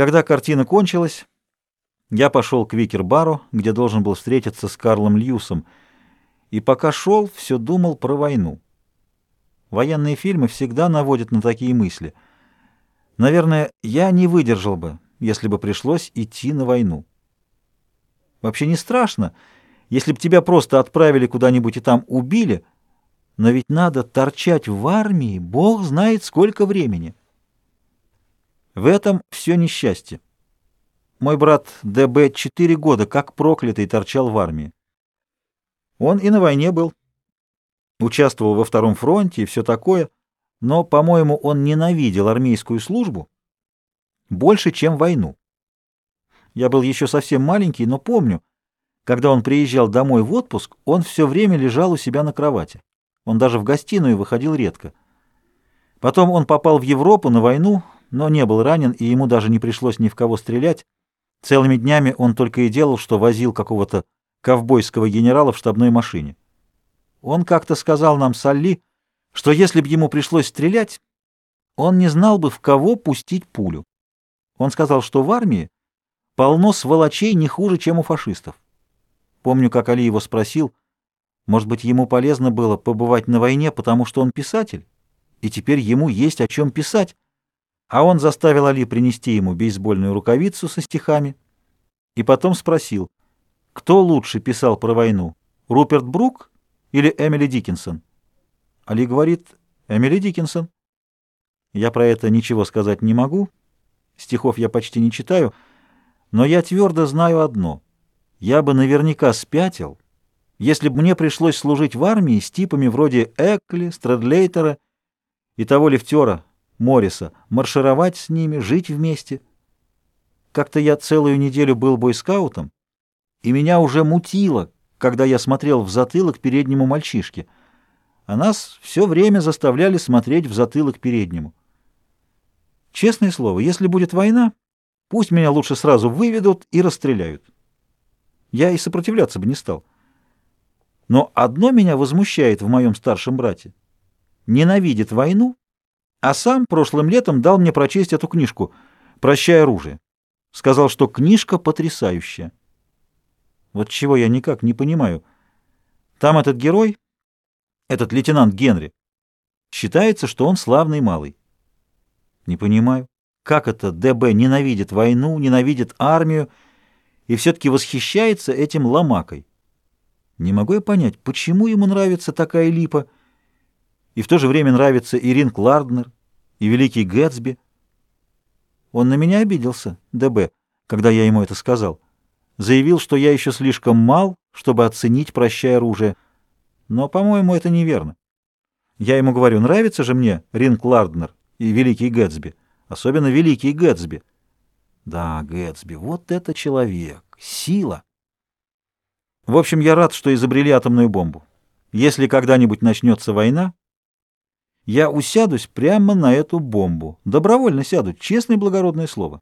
Когда картина кончилась, я пошел к Викер-бару, где должен был встретиться с Карлом Льюсом, и пока шел, все думал про войну. Военные фильмы всегда наводят на такие мысли. Наверное, я не выдержал бы, если бы пришлось идти на войну. Вообще не страшно, если бы тебя просто отправили куда-нибудь и там убили, но ведь надо торчать в армии, бог знает сколько времени. В этом все несчастье. Мой брат ДБ четыре года, как проклятый, торчал в армии. Он и на войне был. Участвовал во втором фронте и все такое, но, по-моему, он ненавидел армейскую службу больше, чем войну. Я был еще совсем маленький, но помню, когда он приезжал домой в отпуск, он все время лежал у себя на кровати. Он даже в гостиную выходил редко. Потом он попал в Европу на войну, но не был ранен, и ему даже не пришлось ни в кого стрелять. Целыми днями он только и делал, что возил какого-то ковбойского генерала в штабной машине. Он как-то сказал нам Салли, что если бы ему пришлось стрелять, он не знал бы, в кого пустить пулю. Он сказал, что в армии полно сволочей не хуже, чем у фашистов. Помню, как Али его спросил, может быть, ему полезно было побывать на войне, потому что он писатель, и теперь ему есть о чем писать. А он заставил Али принести ему бейсбольную рукавицу со стихами и потом спросил, кто лучше писал про войну, Руперт Брук или Эмили Диккенсон? Али говорит, Эмили Диккенсон. Я про это ничего сказать не могу, стихов я почти не читаю, но я твердо знаю одно. Я бы наверняка спятил, если бы мне пришлось служить в армии с типами вроде Экли, Страдлейтера и того лифтера, Морриса, маршировать с ними, жить вместе. Как-то я целую неделю был бойскаутом, и меня уже мутило, когда я смотрел в затылок переднему мальчишке, а нас все время заставляли смотреть в затылок переднему. Честное слово, если будет война, пусть меня лучше сразу выведут и расстреляют. Я и сопротивляться бы не стал. Но одно меня возмущает в моем старшем брате. Ненавидит войну а сам прошлым летом дал мне прочесть эту книжку «Прощай оружие». Сказал, что книжка потрясающая. Вот чего я никак не понимаю. Там этот герой, этот лейтенант Генри, считается, что он славный малый. Не понимаю, как это ДБ ненавидит войну, ненавидит армию и все-таки восхищается этим ломакой. Не могу я понять, почему ему нравится такая липа — и в то же время нравится Ирин Кларднер и Великий Гэтсби. Он на меня обиделся, ДБ, когда я ему это сказал. Заявил, что я еще слишком мал, чтобы оценить, прощая оружие. Но, по-моему, это неверно. Я ему говорю, нравится же мне Рин Кларднер и Великий Гэтсби, особенно Великий Гэтсби. Да, Гэтсби, вот это человек, сила. В общем, я рад, что изобрели атомную бомбу. Если когда-нибудь начнется война, я усядусь прямо на эту бомбу. Добровольно сяду, честное благородное слово.